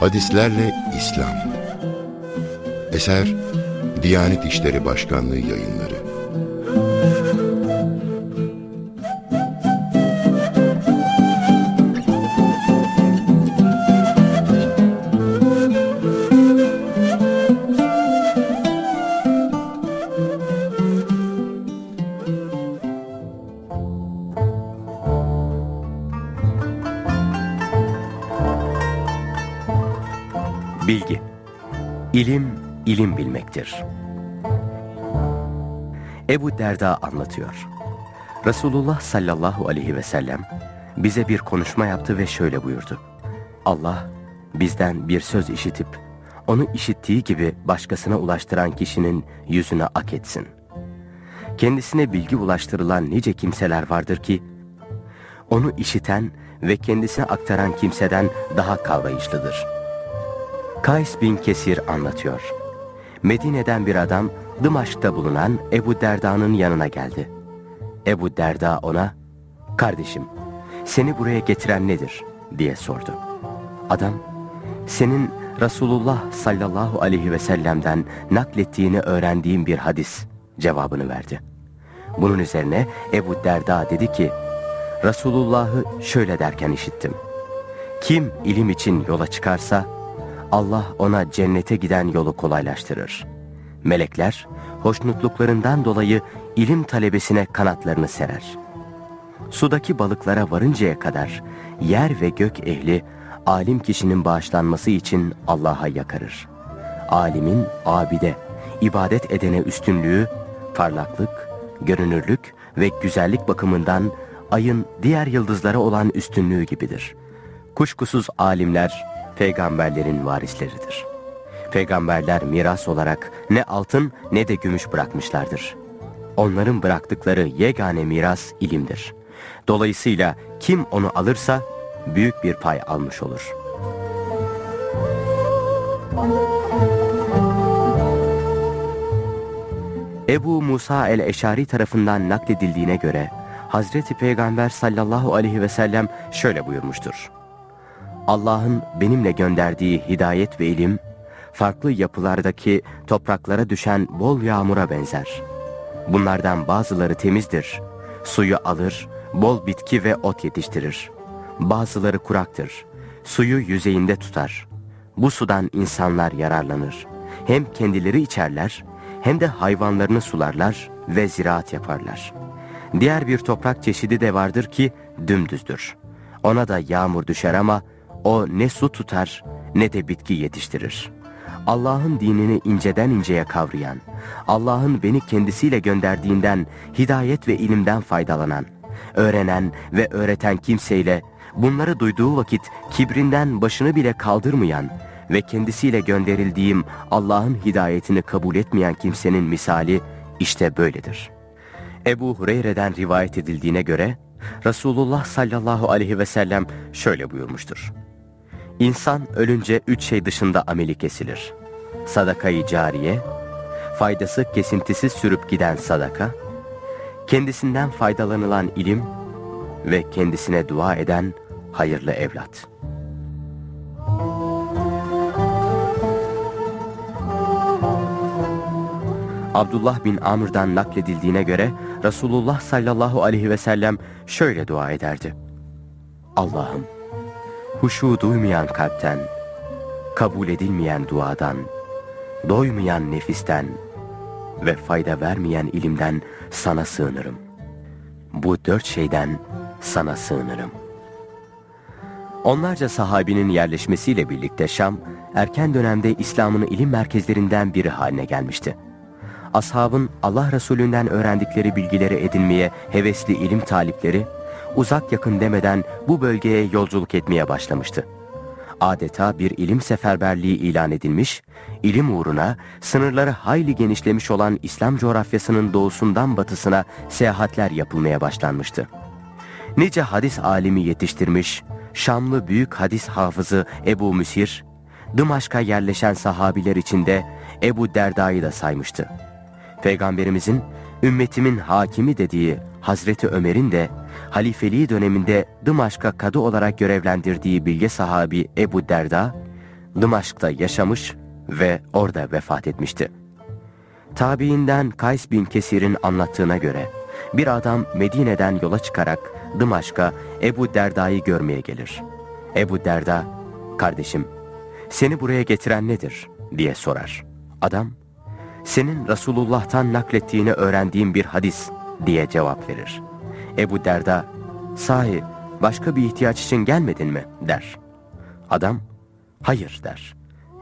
Hadislerle İslam. Eser Diyanet İşleri Başkanlığı yayınları İlim, ilim bilmektir. Ebu Derda anlatıyor. Resulullah sallallahu aleyhi ve sellem bize bir konuşma yaptı ve şöyle buyurdu. Allah bizden bir söz işitip onu işittiği gibi başkasına ulaştıran kişinin yüzüne ak etsin. Kendisine bilgi ulaştırılan nice kimseler vardır ki onu işiten ve kendisine aktaran kimseden daha kavrayışlıdır.'' Kays bin Kesir anlatıyor. Medine'den bir adam Dımaşk'ta bulunan Ebu Derda'nın yanına geldi. Ebu Derda ona, kardeşim seni buraya getiren nedir diye sordu. Adam, senin Resulullah sallallahu aleyhi ve sellem'den naklettiğini öğrendiğim bir hadis cevabını verdi. Bunun üzerine Ebu Derda dedi ki, Resulullah'ı şöyle derken işittim. Kim ilim için yola çıkarsa, Allah ona cennete giden yolu kolaylaştırır. Melekler, hoşnutluklarından dolayı ilim talebesine kanatlarını serer. Sudaki balıklara varıncaya kadar yer ve gök ehli alim kişinin bağışlanması için Allah'a yakarır. Alimin abide, ibadet edene üstünlüğü, parlaklık, görünürlük ve güzellik bakımından ayın diğer yıldızlara olan üstünlüğü gibidir. Kuşkusuz alimler peygamberlerin varisleridir. Peygamberler miras olarak ne altın ne de gümüş bırakmışlardır. Onların bıraktıkları yegane miras ilimdir. Dolayısıyla kim onu alırsa büyük bir pay almış olur. Ebu Musa el-Eşari tarafından nakledildiğine göre Hazreti Peygamber sallallahu aleyhi ve sellem şöyle buyurmuştur. Allah'ın benimle gönderdiği hidayet ve ilim, farklı yapılardaki topraklara düşen bol yağmura benzer. Bunlardan bazıları temizdir, suyu alır, bol bitki ve ot yetiştirir. Bazıları kuraktır, suyu yüzeyinde tutar. Bu sudan insanlar yararlanır. Hem kendileri içerler, hem de hayvanlarını sularlar ve ziraat yaparlar. Diğer bir toprak çeşidi de vardır ki dümdüzdür. Ona da yağmur düşer ama o ne su tutar ne de bitki yetiştirir. Allah'ın dinini inceden inceye kavrayan, Allah'ın beni kendisiyle gönderdiğinden hidayet ve ilimden faydalanan, öğrenen ve öğreten kimseyle bunları duyduğu vakit kibrinden başını bile kaldırmayan ve kendisiyle gönderildiğim Allah'ın hidayetini kabul etmeyen kimsenin misali işte böyledir. Ebu Hureyre'den rivayet edildiğine göre Resulullah sallallahu aleyhi ve sellem şöyle buyurmuştur. İnsan ölünce üç şey dışında ameli kesilir. Sadakayı cariye, faydası kesintisiz sürüp giden sadaka, kendisinden faydalanılan ilim ve kendisine dua eden hayırlı evlat. Abdullah bin Amr'dan nakledildiğine göre Resulullah sallallahu aleyhi ve sellem şöyle dua ederdi. Allah'ım huşu duymayan kalpten, kabul edilmeyen duadan, doymayan nefisten ve fayda vermeyen ilimden sana sığınırım. Bu dört şeyden sana sığınırım. Onlarca sahabinin yerleşmesiyle birlikte Şam, erken dönemde İslam'ın ilim merkezlerinden biri haline gelmişti. Ashabın Allah Resulü'nden öğrendikleri bilgileri edinmeye hevesli ilim talipleri, uzak yakın demeden bu bölgeye yolculuk etmeye başlamıştı. Adeta bir ilim seferberliği ilan edilmiş, ilim uğruna sınırları hayli genişlemiş olan İslam coğrafyasının doğusundan batısına seyahatler yapılmaya başlanmıştı. Nice hadis alimi yetiştirmiş, Şamlı büyük hadis hafızı Ebu Müsir, Dımaşk'a yerleşen sahabiler içinde Ebu Derda'yı da saymıştı. Peygamberimizin ümmetimin hakimi dediği Hazreti Ömer'in de halifeliği döneminde Dımaşk'a kadı olarak görevlendirdiği bilge sahabi Ebu Derda, Dımaşk'ta yaşamış ve orada vefat etmişti. Tabiinden Kays bin Kesir'in anlattığına göre bir adam Medine'den yola çıkarak Dımaşk'a Ebu Derda'yı görmeye gelir. Ebu Derda, kardeşim seni buraya getiren nedir diye sorar. Adam, senin Resulullah'tan naklettiğini öğrendiğim bir hadis diye cevap verir. Ebu Derda, sahi başka bir ihtiyaç için gelmedin mi der. Adam, hayır der.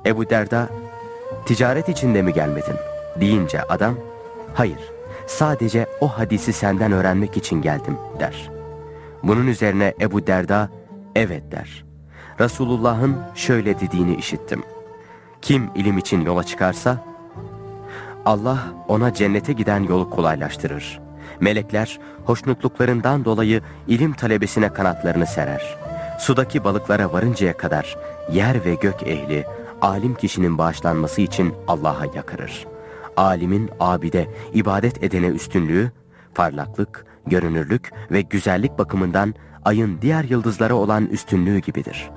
Ebu Derda, ticaret içinde mi gelmedin deyince adam, hayır sadece o hadisi senden öğrenmek için geldim der. Bunun üzerine Ebu Derda, evet der. Resulullah'ın şöyle dediğini işittim. Kim ilim için yola çıkarsa, Allah ona cennete giden yolu kolaylaştırır. Melekler hoşnutluklarından dolayı ilim talebesine kanatlarını serer. Sudaki balıklara varıncaya kadar yer ve gök ehli alim kişinin bağışlanması için Allah'a yakarır. Alimin abide, ibadet edene üstünlüğü, parlaklık, görünürlük ve güzellik bakımından ayın diğer yıldızlara olan üstünlüğü gibidir.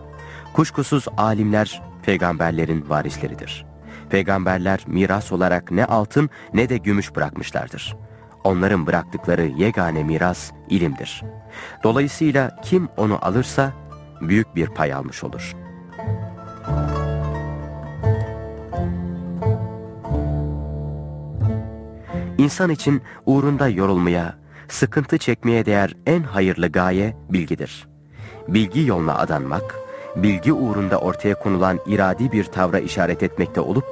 Kuşkusuz alimler peygamberlerin varisleridir. Peygamberler miras olarak ne altın ne de gümüş bırakmışlardır. Onların bıraktıkları yegane miras ilimdir. Dolayısıyla kim onu alırsa büyük bir pay almış olur. İnsan için uğrunda yorulmaya, sıkıntı çekmeye değer en hayırlı gaye bilgidir. Bilgi yoluna adanmak, bilgi uğrunda ortaya konulan iradi bir tavra işaret etmekte olup,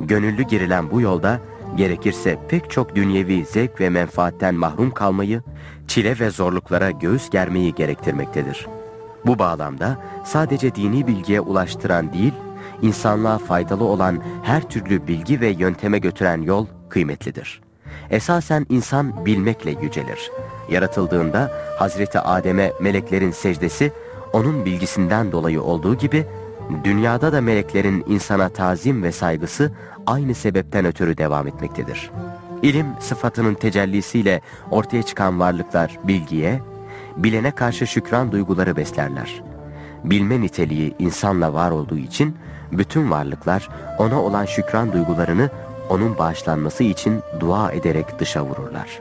gönüllü girilen bu yolda gerekirse pek çok dünyevi zevk ve menfaatten mahrum kalmayı, çile ve zorluklara göğüs germeyi gerektirmektedir. Bu bağlamda sadece dini bilgiye ulaştıran değil, insanlığa faydalı olan her türlü bilgi ve yönteme götüren yol kıymetlidir. Esasen insan bilmekle yücelir. Yaratıldığında Hazreti Adem'e meleklerin secdesi onun bilgisinden dolayı olduğu gibi dünyada da meleklerin insana tazim ve saygısı aynı sebepten ötürü devam etmektedir. İlim sıfatının tecellisiyle ortaya çıkan varlıklar bilgiye, bilene karşı şükran duyguları beslerler. Bilme niteliği insanla var olduğu için bütün varlıklar ona olan şükran duygularını onun bağışlanması için dua ederek dışa vururlar.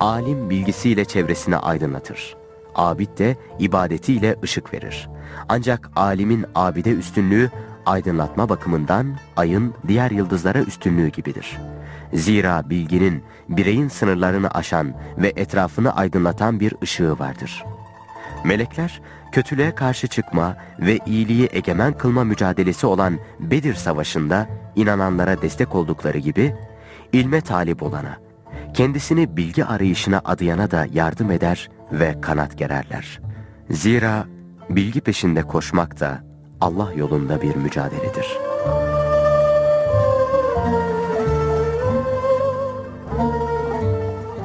Alim bilgisiyle çevresini aydınlatır. Abid de ibadetiyle ışık verir. Ancak alimin abide üstünlüğü aydınlatma bakımından ayın diğer yıldızlara üstünlüğü gibidir. Zira bilginin bireyin sınırlarını aşan ve etrafını aydınlatan bir ışığı vardır. Melekler kötülüğe karşı çıkma ve iyiliği egemen kılma mücadelesi olan Bedir Savaşı'nda inananlara destek oldukları gibi ilme talip olana, kendisini bilgi arayışına adayana da yardım eder ve kanat gererler. Zira bilgi peşinde koşmak da Allah yolunda bir mücadeledir.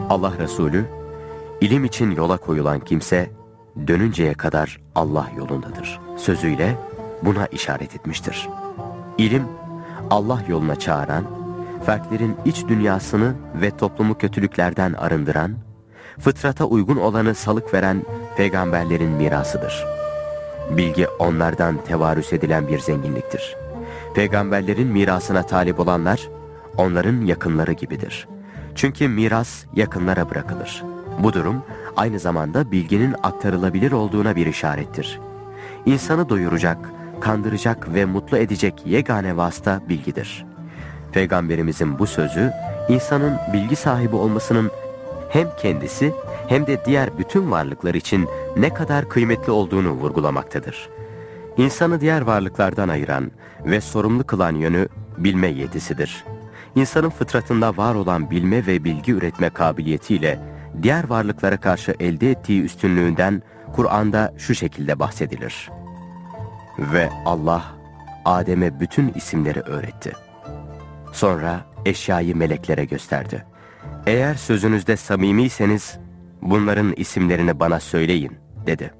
Allah Resulü, ilim için yola koyulan kimse, dönünceye kadar Allah yolundadır. Sözüyle buna işaret etmiştir. İlim, Allah yoluna çağıran, fertlerin iç dünyasını ve toplumu kötülüklerden arındıran, fıtrata uygun olanı salık veren peygamberlerin mirasıdır. Bilgi onlardan tevarüs edilen bir zenginliktir. Peygamberlerin mirasına talip olanlar, onların yakınları gibidir. Çünkü miras yakınlara bırakılır. Bu durum aynı zamanda bilginin aktarılabilir olduğuna bir işarettir. İnsanı doyuracak, kandıracak ve mutlu edecek yegane vasıta bilgidir. Peygamberimizin bu sözü, insanın bilgi sahibi olmasının hem kendisi hem de diğer bütün varlıklar için ne kadar kıymetli olduğunu vurgulamaktadır. İnsanı diğer varlıklardan ayıran ve sorumlu kılan yönü bilme yetisidir. İnsanın fıtratında var olan bilme ve bilgi üretme kabiliyetiyle diğer varlıklara karşı elde ettiği üstünlüğünden Kur'an'da şu şekilde bahsedilir. Ve Allah Adem'e bütün isimleri öğretti. Sonra eşyayı meleklere gösterdi. Eğer sözünüzde samimiyseniz bunların isimlerini bana söyleyin dedi.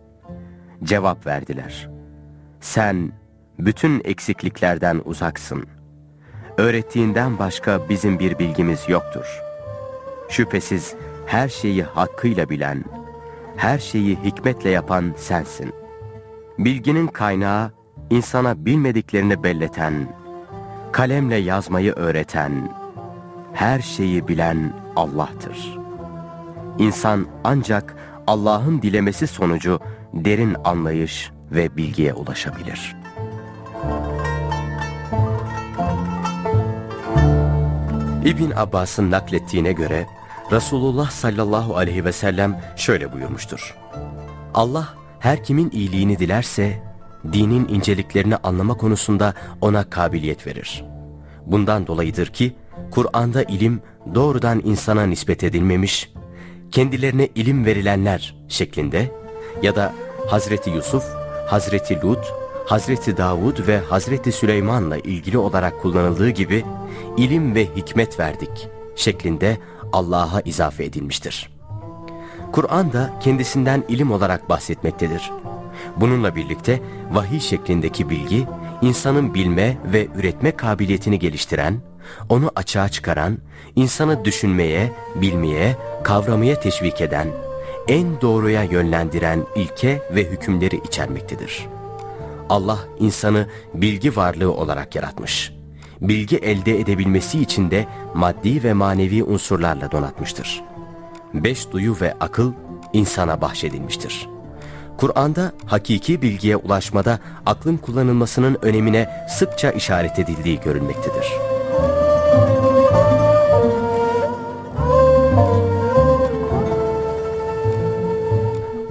Cevap verdiler. Sen bütün eksikliklerden uzaksın. Öğrettiğinden başka bizim bir bilgimiz yoktur. Şüphesiz her şeyi hakkıyla bilen, her şeyi hikmetle yapan sensin. Bilginin kaynağı insana bilmediklerini belleten, kalemle yazmayı öğreten, her şeyi bilen Allah'tır. İnsan ancak Allah'ın dilemesi sonucu derin anlayış ve bilgiye ulaşabilir. İbn Abbas'ın naklettiğine göre Resulullah sallallahu aleyhi ve sellem şöyle buyurmuştur. Allah her kimin iyiliğini dilerse dinin inceliklerini anlama konusunda ona kabiliyet verir. Bundan dolayıdır ki Kur'an'da ilim doğrudan insana nispet edilmemiş, kendilerine ilim verilenler şeklinde ya da Hazreti Yusuf, Hazreti Lut, Hazreti Davud ve Hazreti Süleyman'la ilgili olarak kullanıldığı gibi ilim ve hikmet verdik şeklinde Allah'a izafe edilmiştir. Kur'an da kendisinden ilim olarak bahsetmektedir. Bununla birlikte vahiy şeklindeki bilgi, insanın bilme ve üretme kabiliyetini geliştiren, onu açığa çıkaran, insanı düşünmeye, bilmeye, kavramaya teşvik eden, en doğruya yönlendiren ilke ve hükümleri içermektedir. Allah insanı bilgi varlığı olarak yaratmış. Bilgi elde edebilmesi için de maddi ve manevi unsurlarla donatmıştır. Beş duyu ve akıl insana bahşedilmiştir. Kur'an'da hakiki bilgiye ulaşmada aklın kullanılmasının önemine sıkça işaret edildiği görülmektedir.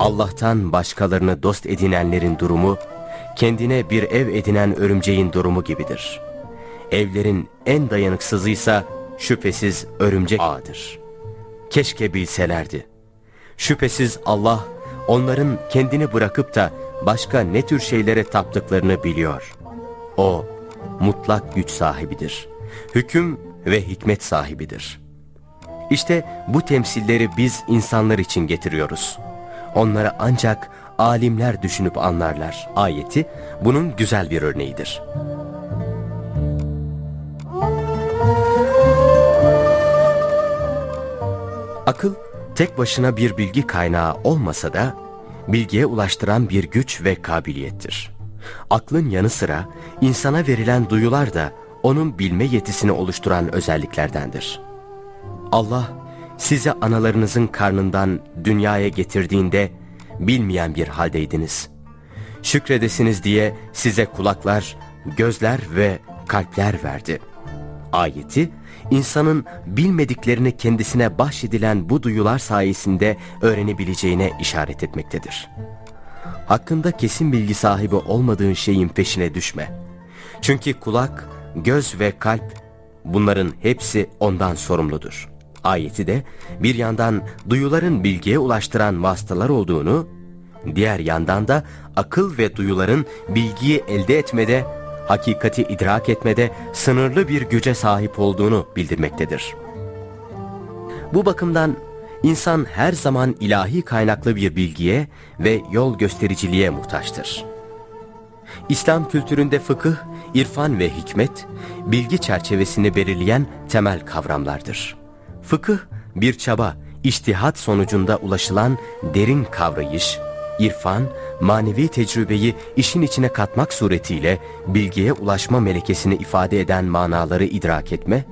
Allah'tan başkalarını dost edinenlerin durumu, kendine bir ev edinen örümceğin durumu gibidir. Evlerin en dayanıksızıysa şüphesiz örümcek ağıdır. Keşke bilselerdi. Şüphesiz Allah onların kendini bırakıp da başka ne tür şeylere taptıklarını biliyor. O mutlak güç sahibidir. Hüküm ve hikmet sahibidir. İşte bu temsilleri biz insanlar için getiriyoruz. Onları ancak alimler düşünüp anlarlar. Ayeti bunun güzel bir örneğidir. Akıl tek başına bir bilgi kaynağı olmasa da bilgiye ulaştıran bir güç ve kabiliyettir. Aklın yanı sıra insana verilen duyular da onun bilme yetisini oluşturan özelliklerdendir. Allah sizi analarınızın karnından dünyaya getirdiğinde bilmeyen bir haldeydiniz. Şükredesiniz diye size kulaklar, gözler ve kalpler verdi. Ayeti, insanın bilmediklerini kendisine bahşedilen bu duyular sayesinde öğrenebileceğine işaret etmektedir. Hakkında kesin bilgi sahibi olmadığın şeyin peşine düşme. Çünkü kulak, göz ve kalp bunların hepsi ondan sorumludur. Ayeti de bir yandan duyuların bilgiye ulaştıran vasıtalar olduğunu, diğer yandan da akıl ve duyuların bilgiyi elde etmede, hakikati idrak etmede sınırlı bir güce sahip olduğunu bildirmektedir. Bu bakımdan insan her zaman ilahi kaynaklı bir bilgiye ve yol göstericiliğe muhtaçtır. İslam kültüründe fıkıh, irfan ve hikmet, bilgi çerçevesini belirleyen temel kavramlardır. Fıkıh bir çaba, iştihat sonucunda ulaşılan derin kavrayış, irfan, manevi tecrübeyi işin içine katmak suretiyle bilgiye ulaşma melekesini ifade eden manaları idrak etme,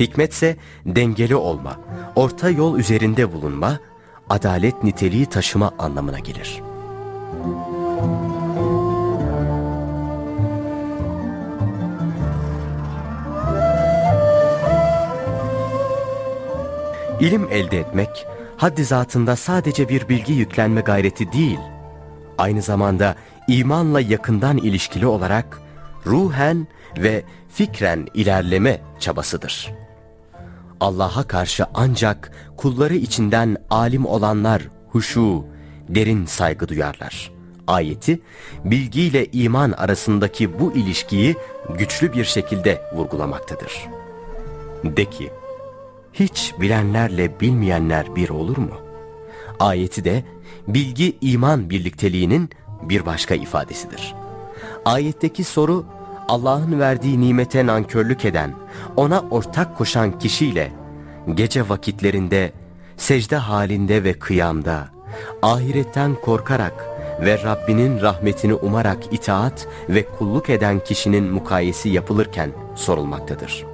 hikmetse dengeli olma, orta yol üzerinde bulunma, adalet niteliği taşıma anlamına gelir.'' İlim elde etmek, haddi zatında sadece bir bilgi yüklenme gayreti değil, aynı zamanda imanla yakından ilişkili olarak ruhen ve fikren ilerleme çabasıdır. Allah'a karşı ancak kulları içinden alim olanlar huşu, derin saygı duyarlar. Ayeti, bilgiyle iman arasındaki bu ilişkiyi güçlü bir şekilde vurgulamaktadır. De ki, hiç bilenlerle bilmeyenler bir olur mu? Ayeti de bilgi iman birlikteliğinin bir başka ifadesidir. Ayetteki soru Allah'ın verdiği nimete nankörlük eden, ona ortak koşan kişiyle gece vakitlerinde, secde halinde ve kıyamda, ahiretten korkarak ve Rabbinin rahmetini umarak itaat ve kulluk eden kişinin mukayesi yapılırken sorulmaktadır.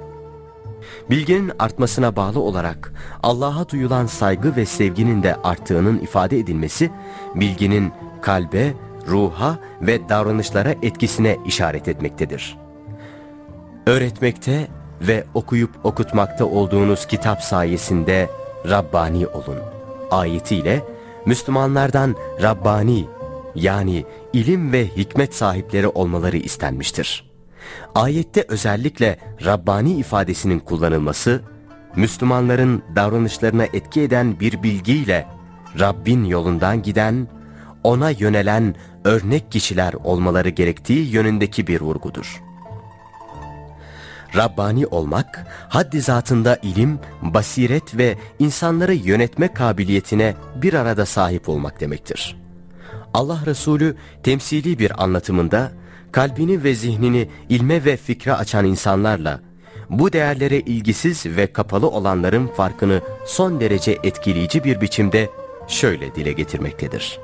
Bilginin artmasına bağlı olarak Allah'a duyulan saygı ve sevginin de arttığının ifade edilmesi, bilginin kalbe, ruha ve davranışlara etkisine işaret etmektedir. Öğretmekte ve okuyup okutmakta olduğunuz kitap sayesinde Rabbani olun. Ayetiyle Müslümanlardan Rabbani yani ilim ve hikmet sahipleri olmaları istenmiştir. Ayette özellikle Rabbani ifadesinin kullanılması, Müslümanların davranışlarına etki eden bir bilgiyle Rabbin yolundan giden, ona yönelen örnek kişiler olmaları gerektiği yönündeki bir vurgudur. Rabbani olmak, haddi zatında ilim, basiret ve insanları yönetme kabiliyetine bir arada sahip olmak demektir. Allah Resulü temsili bir anlatımında, kalbini ve zihnini ilme ve fikre açan insanlarla, bu değerlere ilgisiz ve kapalı olanların farkını son derece etkileyici bir biçimde şöyle dile getirmektedir.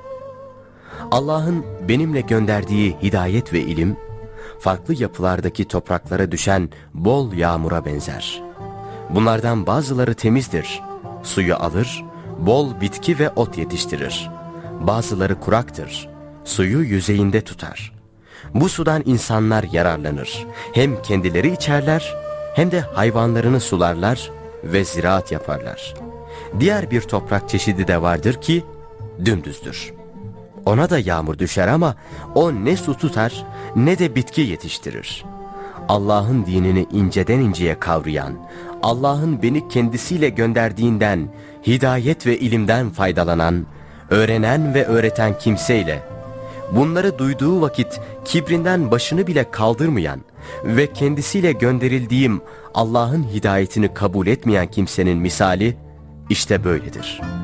Allah'ın benimle gönderdiği hidayet ve ilim, farklı yapılardaki topraklara düşen bol yağmura benzer. Bunlardan bazıları temizdir, suyu alır, bol bitki ve ot yetiştirir. Bazıları kuraktır, suyu yüzeyinde tutar. Bu sudan insanlar yararlanır. Hem kendileri içerler, hem de hayvanlarını sularlar ve ziraat yaparlar. Diğer bir toprak çeşidi de vardır ki, dümdüzdür. Ona da yağmur düşer ama o ne su tutar ne de bitki yetiştirir. Allah'ın dinini inceden inceye kavrayan, Allah'ın beni kendisiyle gönderdiğinden, hidayet ve ilimden faydalanan, öğrenen ve öğreten kimseyle, bunları duyduğu vakit kibrinden başını bile kaldırmayan ve kendisiyle gönderildiğim Allah'ın hidayetini kabul etmeyen kimsenin misali işte böyledir.''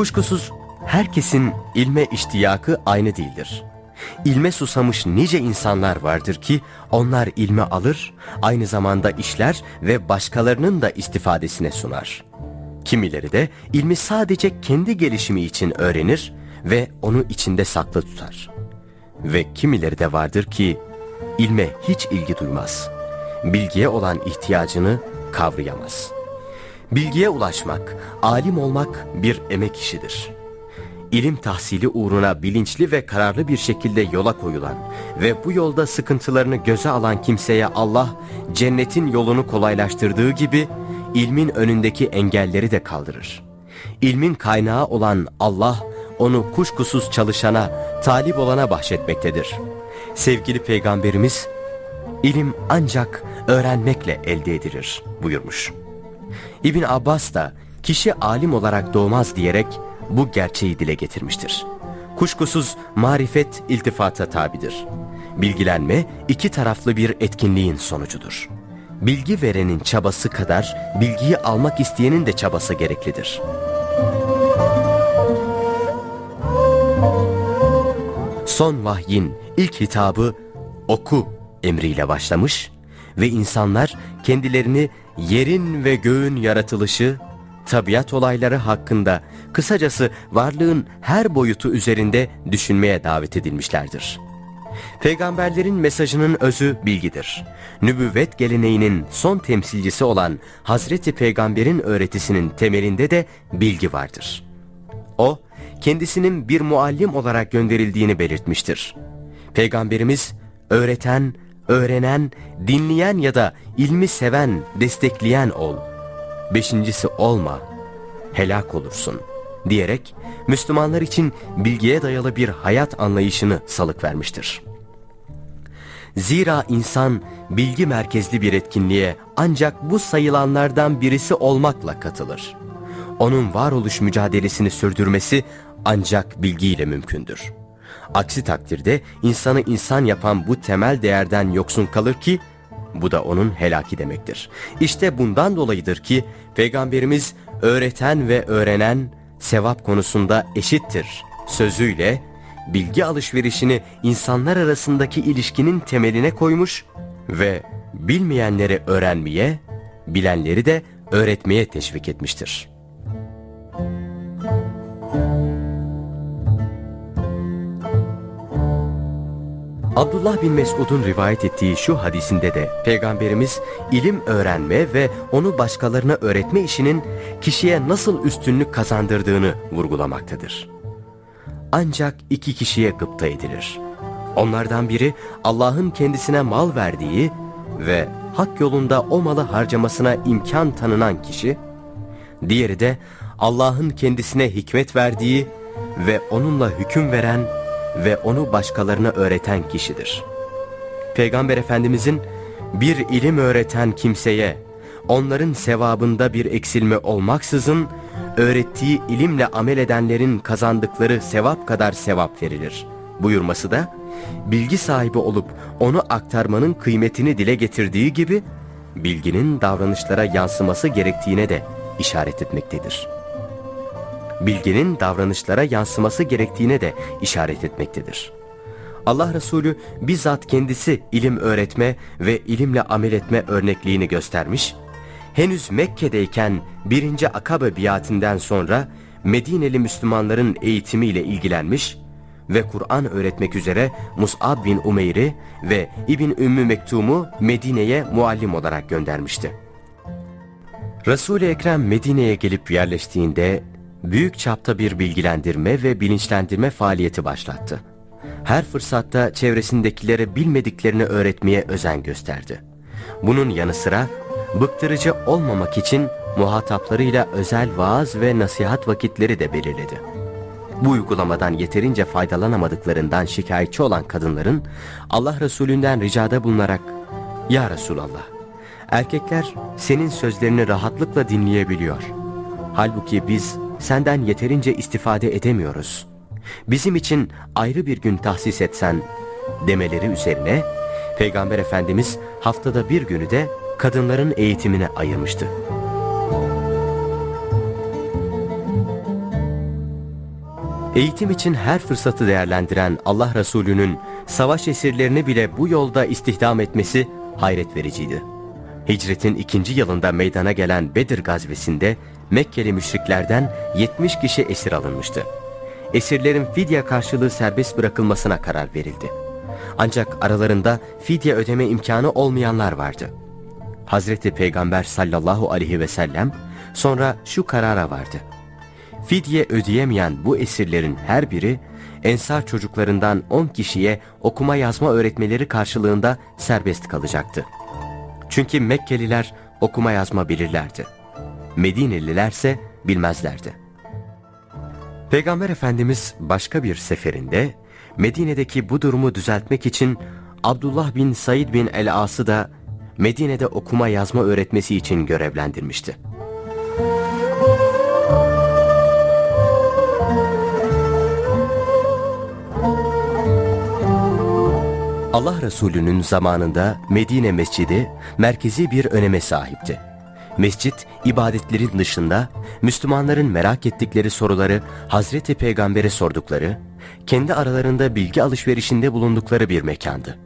Kuşkusuz herkesin ilme iştiyakı aynı değildir. İlme susamış nice insanlar vardır ki onlar ilme alır, aynı zamanda işler ve başkalarının da istifadesine sunar. Kimileri de ilmi sadece kendi gelişimi için öğrenir ve onu içinde saklı tutar. Ve kimileri de vardır ki ilme hiç ilgi duymaz. Bilgiye olan ihtiyacını kavrayamaz.'' Bilgiye ulaşmak, alim olmak bir emek işidir. İlim tahsili uğruna bilinçli ve kararlı bir şekilde yola koyulan ve bu yolda sıkıntılarını göze alan kimseye Allah cennetin yolunu kolaylaştırdığı gibi ilmin önündeki engelleri de kaldırır. İlmin kaynağı olan Allah onu kuşkusuz çalışana, talip olana bahşetmektedir. Sevgili Peygamberimiz, ilim ancak öğrenmekle elde edilir buyurmuş. İbn Abbas da kişi alim olarak doğmaz diyerek bu gerçeği dile getirmiştir. Kuşkusuz marifet iltifata tabidir. Bilgilenme iki taraflı bir etkinliğin sonucudur. Bilgi verenin çabası kadar bilgiyi almak isteyenin de çabası gereklidir. Son vahyin ilk hitabı oku emriyle başlamış ve insanlar kendilerini yerin ve göğün yaratılışı, tabiat olayları hakkında, kısacası varlığın her boyutu üzerinde düşünmeye davet edilmişlerdir. Peygamberlerin mesajının özü bilgidir. Nübüvvet geleneğinin son temsilcisi olan Hazreti Peygamber'in öğretisinin temelinde de bilgi vardır. O, kendisinin bir muallim olarak gönderildiğini belirtmiştir. Peygamberimiz, öğreten, öğrenen, dinleyen ya da ilmi seven, destekleyen ol. Beşincisi olma, helak olursun diyerek Müslümanlar için bilgiye dayalı bir hayat anlayışını salık vermiştir. Zira insan bilgi merkezli bir etkinliğe ancak bu sayılanlardan birisi olmakla katılır. Onun varoluş mücadelesini sürdürmesi ancak bilgiyle mümkündür. Aksi takdirde insanı insan yapan bu temel değerden yoksun kalır ki bu da onun helaki demektir. İşte bundan dolayıdır ki Peygamberimiz öğreten ve öğrenen sevap konusunda eşittir sözüyle bilgi alışverişini insanlar arasındaki ilişkinin temeline koymuş ve bilmeyenleri öğrenmeye, bilenleri de öğretmeye teşvik etmiştir. Abdullah bin Mesud'un rivayet ettiği şu hadisinde de Peygamberimiz ilim öğrenme ve onu başkalarına öğretme işinin kişiye nasıl üstünlük kazandırdığını vurgulamaktadır. Ancak iki kişiye gıpta edilir. Onlardan biri Allah'ın kendisine mal verdiği ve hak yolunda o malı harcamasına imkan tanınan kişi, diğeri de Allah'ın kendisine hikmet verdiği ve onunla hüküm veren ve onu başkalarına öğreten kişidir. Peygamber Efendimizin bir ilim öğreten kimseye onların sevabında bir eksilme olmaksızın öğrettiği ilimle amel edenlerin kazandıkları sevap kadar sevap verilir buyurması da bilgi sahibi olup onu aktarmanın kıymetini dile getirdiği gibi bilginin davranışlara yansıması gerektiğine de işaret etmektedir. Bilginin davranışlara yansıması gerektiğine de işaret etmektedir. Allah Resulü bizzat kendisi ilim öğretme ve ilimle amel etme örnekliğini göstermiş, henüz Mekke'deyken birinci Akabe biatinden sonra Medineli Müslümanların eğitimiyle ilgilenmiş ve Kur'an öğretmek üzere Mus'ab bin Umeyr'i ve İbn Ümmü Mektum'u Medine'ye muallim olarak göndermişti. Resul-i Ekrem Medine'ye gelip yerleştiğinde büyük çapta bir bilgilendirme ve bilinçlendirme faaliyeti başlattı. Her fırsatta çevresindekilere bilmediklerini öğretmeye özen gösterdi. Bunun yanı sıra bıktırıcı olmamak için muhataplarıyla özel vaaz ve nasihat vakitleri de belirledi. Bu uygulamadan yeterince faydalanamadıklarından şikayetçi olan kadınların Allah Resulünden ricada bulunarak ''Ya Resulallah, erkekler senin sözlerini rahatlıkla dinleyebiliyor. Halbuki biz senden yeterince istifade edemiyoruz. Bizim için ayrı bir gün tahsis etsen demeleri üzerine Peygamber Efendimiz haftada bir günü de kadınların eğitimine ayırmıştı. Eğitim için her fırsatı değerlendiren Allah Resulü'nün savaş esirlerini bile bu yolda istihdam etmesi hayret vericiydi. Hicretin ikinci yılında meydana gelen Bedir gazvesinde Mekkeli müşriklerden 70 kişi esir alınmıştı. Esirlerin fidye karşılığı serbest bırakılmasına karar verildi. Ancak aralarında fidye ödeme imkanı olmayanlar vardı. Hazreti Peygamber sallallahu aleyhi ve sellem sonra şu karara vardı. Fidye ödeyemeyen bu esirlerin her biri ensar çocuklarından 10 kişiye okuma yazma öğretmeleri karşılığında serbest kalacaktı. Çünkü Mekkeliler okuma yazma bilirlerdi. Medinelilerse bilmezlerdi. Peygamber Efendimiz başka bir seferinde Medine'deki bu durumu düzeltmek için Abdullah bin Said bin el-As'ı da Medine'de okuma yazma öğretmesi için görevlendirmişti. Allah Resulü'nün zamanında Medine Mescidi merkezi bir öneme sahipti. Mescit, ibadetlerin dışında Müslümanların merak ettikleri soruları Hazreti Peygamber'e sordukları, kendi aralarında bilgi alışverişinde bulundukları bir mekandı.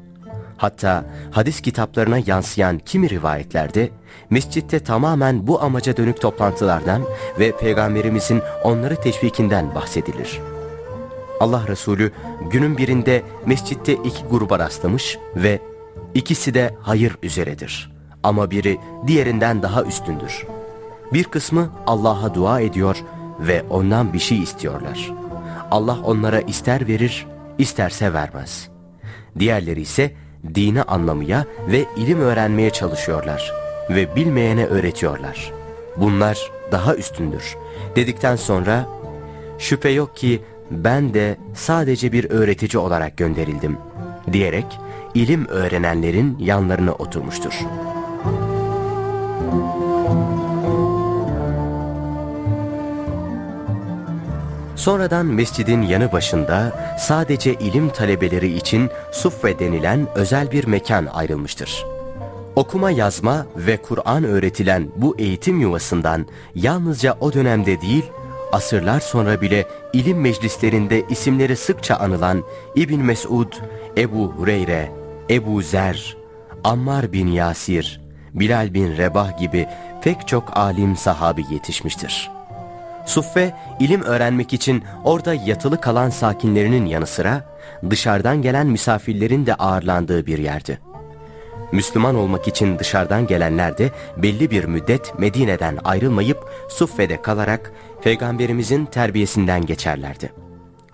Hatta hadis kitaplarına yansıyan kimi rivayetlerde mescitte tamamen bu amaca dönük toplantılardan ve Peygamberimizin onları teşvikinden bahsedilir. Allah Resulü günün birinde mescitte iki gruba rastlamış ve ikisi de hayır üzeredir.'' Ama biri diğerinden daha üstündür. Bir kısmı Allah'a dua ediyor ve ondan bir şey istiyorlar. Allah onlara ister verir, isterse vermez. Diğerleri ise dini anlamaya ve ilim öğrenmeye çalışıyorlar ve bilmeyene öğretiyorlar. Bunlar daha üstündür. Dedikten sonra şüphe yok ki ben de sadece bir öğretici olarak gönderildim diyerek ilim öğrenenlerin yanlarına oturmuştur.'' Sonradan mescidin yanı başında sadece ilim talebeleri için suffe denilen özel bir mekan ayrılmıştır. Okuma yazma ve Kur'an öğretilen bu eğitim yuvasından yalnızca o dönemde değil, asırlar sonra bile ilim meclislerinde isimleri sıkça anılan İbn Mesud, Ebu Hureyre, Ebu Zer, Ammar bin Yasir, Bilal bin Rebah gibi pek çok alim sahabi yetişmiştir. Suffe, ilim öğrenmek için orada yatılı kalan sakinlerinin yanı sıra dışarıdan gelen misafirlerin de ağırlandığı bir yerdi. Müslüman olmak için dışarıdan gelenler de belli bir müddet Medine'den ayrılmayıp Suffe'de kalarak Peygamberimizin terbiyesinden geçerlerdi.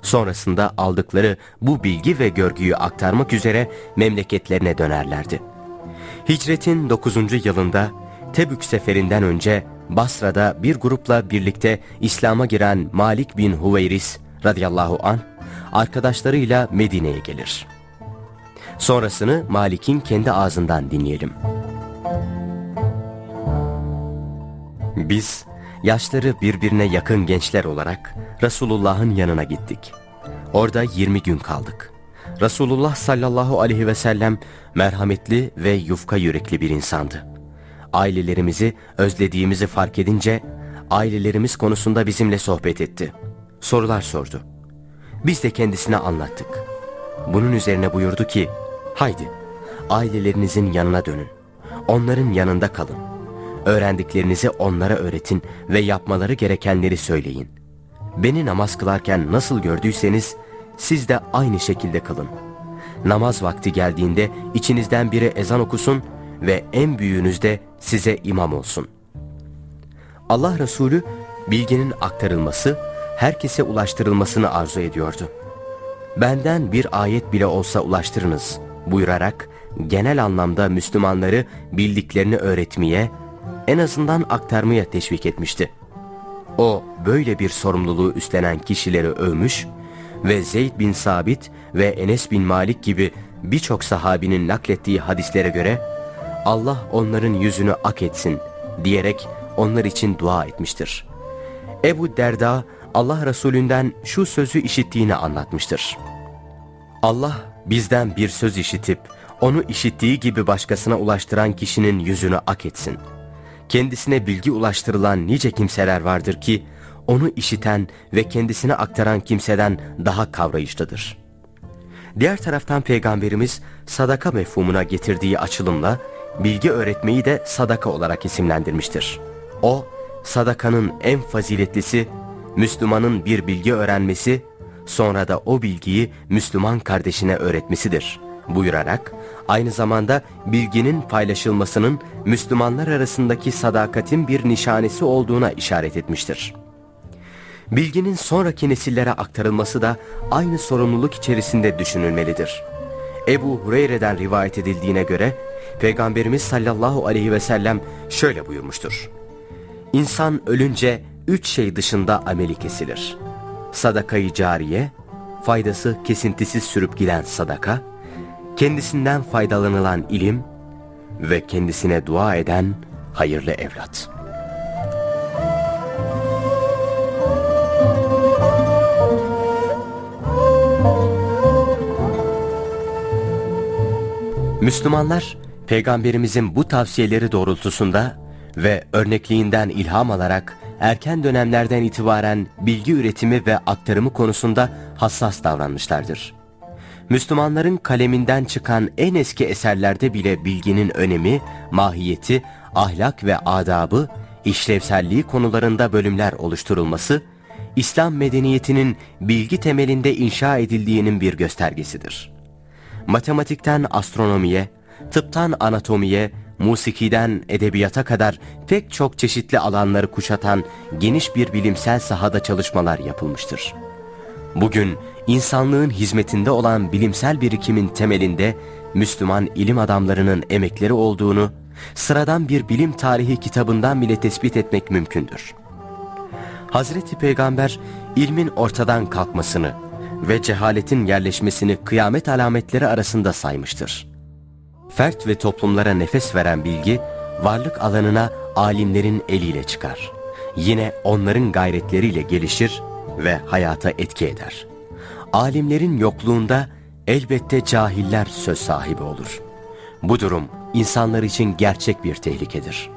Sonrasında aldıkları bu bilgi ve görgüyü aktarmak üzere memleketlerine dönerlerdi. Hicretin 9. yılında Tebük seferinden önce Basra'da bir grupla birlikte İslam'a giren Malik bin Huveyris radıyallahu an arkadaşlarıyla Medine'ye gelir. Sonrasını Malik'in kendi ağzından dinleyelim. Biz yaşları birbirine yakın gençler olarak Resulullah'ın yanına gittik. Orada 20 gün kaldık. Resulullah sallallahu aleyhi ve sellem merhametli ve yufka yürekli bir insandı. Ailelerimizi özlediğimizi fark edince ailelerimiz konusunda bizimle sohbet etti. Sorular sordu. Biz de kendisine anlattık. Bunun üzerine buyurdu ki, haydi ailelerinizin yanına dönün. Onların yanında kalın. Öğrendiklerinizi onlara öğretin ve yapmaları gerekenleri söyleyin. Beni namaz kılarken nasıl gördüyseniz siz de aynı şekilde kılın. Namaz vakti geldiğinde içinizden biri ezan okusun ve en büyüğünüz de size imam olsun. Allah Resulü bilginin aktarılması, herkese ulaştırılmasını arzu ediyordu. Benden bir ayet bile olsa ulaştırınız buyurarak genel anlamda Müslümanları bildiklerini öğretmeye, en azından aktarmaya teşvik etmişti. O böyle bir sorumluluğu üstlenen kişileri övmüş ve Zeyd bin Sabit ve Enes bin Malik gibi birçok sahabinin naklettiği hadislere göre Allah onların yüzünü ak etsin diyerek onlar için dua etmiştir. Ebu Derda Allah Resulünden şu sözü işittiğini anlatmıştır. Allah bizden bir söz işitip onu işittiği gibi başkasına ulaştıran kişinin yüzünü ak etsin. Kendisine bilgi ulaştırılan nice kimseler vardır ki onu işiten ve kendisine aktaran kimseden daha kavrayışlıdır. Diğer taraftan Peygamberimiz sadaka mefhumuna getirdiği açılımla bilgi öğretmeyi de sadaka olarak isimlendirmiştir. O, sadakanın en faziletlisi, Müslümanın bir bilgi öğrenmesi, sonra da o bilgiyi Müslüman kardeşine öğretmesidir buyurarak, aynı zamanda bilginin paylaşılmasının Müslümanlar arasındaki sadakatin bir nişanesi olduğuna işaret etmiştir. Bilginin sonraki nesillere aktarılması da aynı sorumluluk içerisinde düşünülmelidir. Ebu Hureyre'den rivayet edildiğine göre Peygamberimiz sallallahu aleyhi ve sellem şöyle buyurmuştur. İnsan ölünce üç şey dışında ameli kesilir. Sadakayı cariye, faydası kesintisiz sürüp giden sadaka, kendisinden faydalanılan ilim ve kendisine dua eden hayırlı evlat.'' Müslümanlar Peygamberimizin bu tavsiyeleri doğrultusunda ve örnekliğinden ilham alarak erken dönemlerden itibaren bilgi üretimi ve aktarımı konusunda hassas davranmışlardır. Müslümanların kaleminden çıkan en eski eserlerde bile bilginin önemi, mahiyeti, ahlak ve adabı, işlevselliği konularında bölümler oluşturulması, İslam medeniyetinin bilgi temelinde inşa edildiğinin bir göstergesidir matematikten astronomiye, tıptan anatomiye, musikiden edebiyata kadar pek çok çeşitli alanları kuşatan geniş bir bilimsel sahada çalışmalar yapılmıştır. Bugün insanlığın hizmetinde olan bilimsel birikimin temelinde Müslüman ilim adamlarının emekleri olduğunu sıradan bir bilim tarihi kitabından bile tespit etmek mümkündür. Hazreti Peygamber ilmin ortadan kalkmasını, ve cehaletin yerleşmesini kıyamet alametleri arasında saymıştır. Fert ve toplumlara nefes veren bilgi, varlık alanına alimlerin eliyle çıkar. Yine onların gayretleriyle gelişir ve hayata etki eder. Alimlerin yokluğunda elbette cahiller söz sahibi olur. Bu durum insanlar için gerçek bir tehlikedir.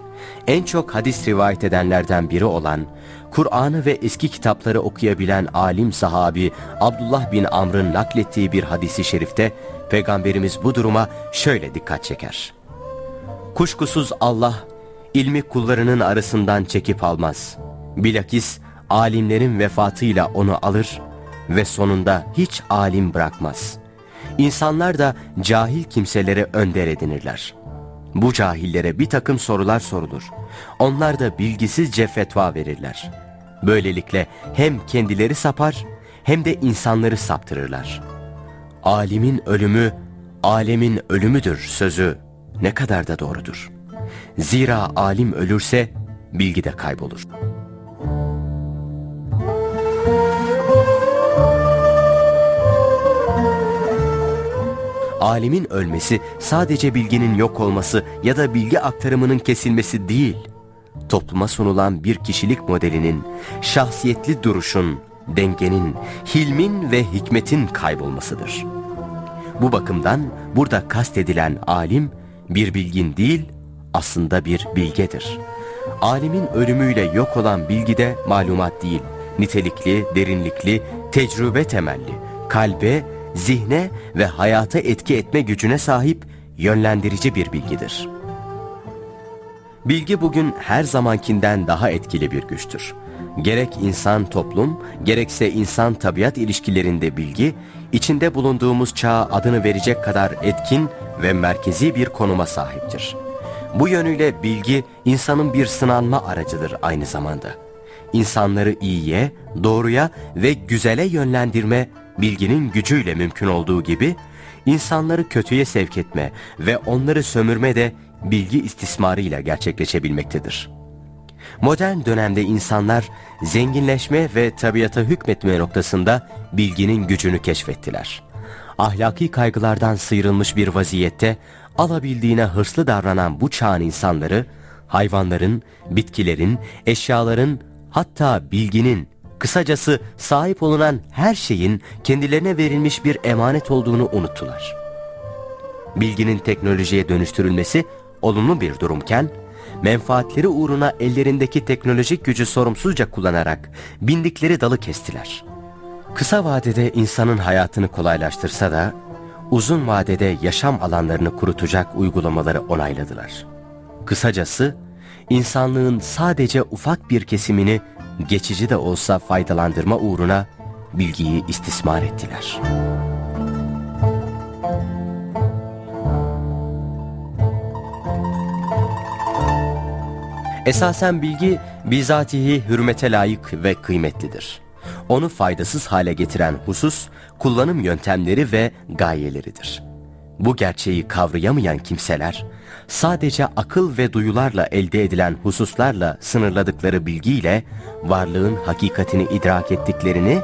En çok hadis rivayet edenlerden biri olan Kur'an'ı ve eski kitapları okuyabilen alim sahabi Abdullah bin Amr'ın naklettiği bir hadisi şerifte Peygamberimiz bu duruma şöyle dikkat çeker. Kuşkusuz Allah ilmi kullarının arasından çekip almaz. Bilakis alimlerin vefatıyla onu alır ve sonunda hiç alim bırakmaz. İnsanlar da cahil kimselere önder edinirler. Bu cahillere bir takım sorular sorulur. Onlar da bilgisizce fetva verirler. Böylelikle hem kendileri sapar hem de insanları saptırırlar. Alimin ölümü, alemin ölümüdür sözü ne kadar da doğrudur. Zira alim ölürse bilgi de kaybolur. Alimin ölmesi sadece bilginin yok olması ya da bilgi aktarımının kesilmesi değil, topluma sunulan bir kişilik modelinin, şahsiyetli duruşun, dengenin, hilmin ve hikmetin kaybolmasıdır. Bu bakımdan burada kastedilen alim bir bilgin değil, aslında bir bilgedir. Alimin ölümüyle yok olan bilgi de malumat değil, nitelikli, derinlikli, tecrübe temelli, kalbe, zihne ve hayata etki etme gücüne sahip yönlendirici bir bilgidir. Bilgi bugün her zamankinden daha etkili bir güçtür. Gerek insan toplum, gerekse insan tabiat ilişkilerinde bilgi, içinde bulunduğumuz çağa adını verecek kadar etkin ve merkezi bir konuma sahiptir. Bu yönüyle bilgi insanın bir sınanma aracıdır aynı zamanda. İnsanları iyiye, doğruya ve güzele yönlendirme bilginin gücüyle mümkün olduğu gibi insanları kötüye sevk etme ve onları sömürme de bilgi istismarıyla gerçekleşebilmektedir. Modern dönemde insanlar zenginleşme ve tabiata hükmetme noktasında bilginin gücünü keşfettiler. Ahlaki kaygılardan sıyrılmış bir vaziyette alabildiğine hırslı davranan bu çağın insanları, hayvanların, bitkilerin, eşyaların, hatta bilginin, kısacası sahip olunan her şeyin kendilerine verilmiş bir emanet olduğunu unuttular. Bilginin teknolojiye dönüştürülmesi olumlu bir durumken, menfaatleri uğruna ellerindeki teknolojik gücü sorumsuzca kullanarak bindikleri dalı kestiler. Kısa vadede insanın hayatını kolaylaştırsa da, uzun vadede yaşam alanlarını kurutacak uygulamaları onayladılar. Kısacası, insanlığın sadece ufak bir kesimini geçici de olsa faydalandırma uğruna bilgiyi istismar ettiler. Esasen bilgi bizatihi hürmete layık ve kıymetlidir. Onu faydasız hale getiren husus kullanım yöntemleri ve gayeleridir. Bu gerçeği kavrayamayan kimseler sadece akıl ve duyularla elde edilen hususlarla sınırladıkları bilgiyle varlığın hakikatini idrak ettiklerini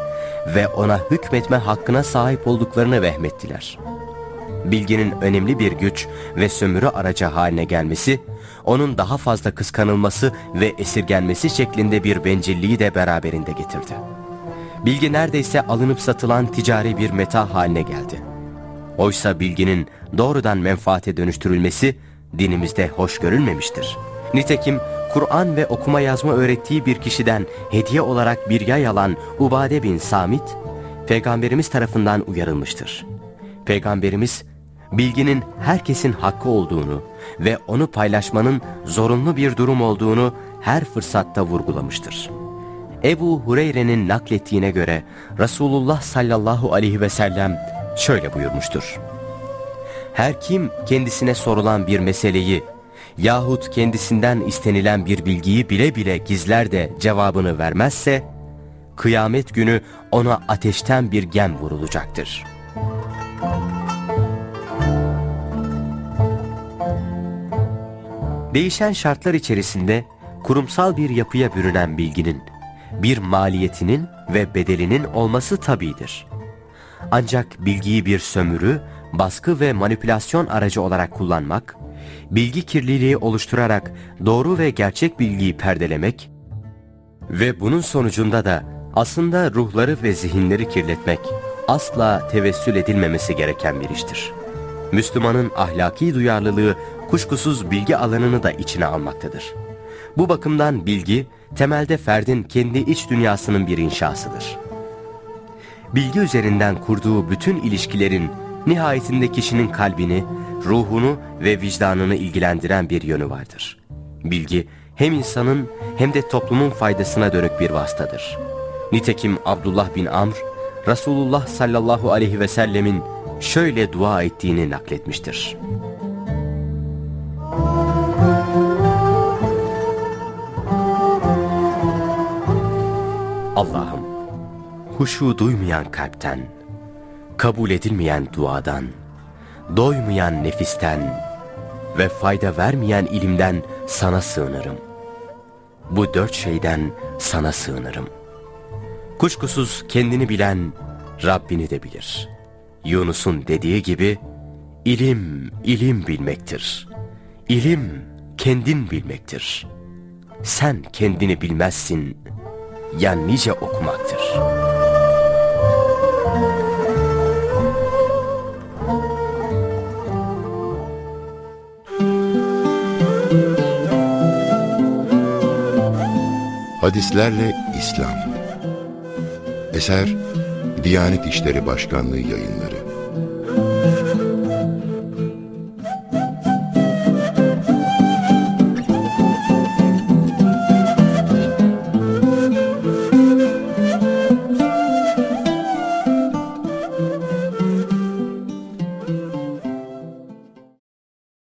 ve ona hükmetme hakkına sahip olduklarını vehmettiler. Bilginin önemli bir güç ve sömürü aracı haline gelmesi, onun daha fazla kıskanılması ve esirgenmesi şeklinde bir bencilliği de beraberinde getirdi. Bilgi neredeyse alınıp satılan ticari bir meta haline geldi. Oysa bilginin doğrudan menfaate dönüştürülmesi dinimizde hoş görülmemiştir. Nitekim Kur'an ve okuma yazma öğrettiği bir kişiden hediye olarak bir yay alan Ubade bin Samit, Peygamberimiz tarafından uyarılmıştır. Peygamberimiz, bilginin herkesin hakkı olduğunu ve onu paylaşmanın zorunlu bir durum olduğunu her fırsatta vurgulamıştır. Ebu Hureyre'nin naklettiğine göre Resulullah sallallahu aleyhi ve sellem şöyle buyurmuştur. Her kim kendisine sorulan bir meseleyi yahut kendisinden istenilen bir bilgiyi bile bile gizler de cevabını vermezse, kıyamet günü ona ateşten bir gem vurulacaktır. Değişen şartlar içerisinde kurumsal bir yapıya bürünen bilginin, bir maliyetinin ve bedelinin olması tabidir. Ancak bilgiyi bir sömürü, baskı ve manipülasyon aracı olarak kullanmak, bilgi kirliliği oluşturarak doğru ve gerçek bilgiyi perdelemek ve bunun sonucunda da aslında ruhları ve zihinleri kirletmek asla tevessül edilmemesi gereken bir iştir. Müslümanın ahlaki duyarlılığı kuşkusuz bilgi alanını da içine almaktadır. Bu bakımdan bilgi, temelde ferdin kendi iç dünyasının bir inşasıdır. Bilgi üzerinden kurduğu bütün ilişkilerin Nihayetinde kişinin kalbini, ruhunu ve vicdanını ilgilendiren bir yönü vardır. Bilgi hem insanın hem de toplumun faydasına dönük bir vasıtadır. Nitekim Abdullah bin Amr, Resulullah sallallahu aleyhi ve sellemin şöyle dua ettiğini nakletmiştir. Allah'ım, huşu duymayan kalpten, kabul edilmeyen duadan, doymayan nefisten ve fayda vermeyen ilimden sana sığınırım. Bu dört şeyden sana sığınırım. Kuşkusuz kendini bilen Rabbini de bilir. Yunus'un dediği gibi, ilim, ilim bilmektir. İlim, kendin bilmektir. Sen kendini bilmezsin, ya nice okumaktır. Hadislerle İslam. Eser Diyanet İşleri Başkanlığı yayınları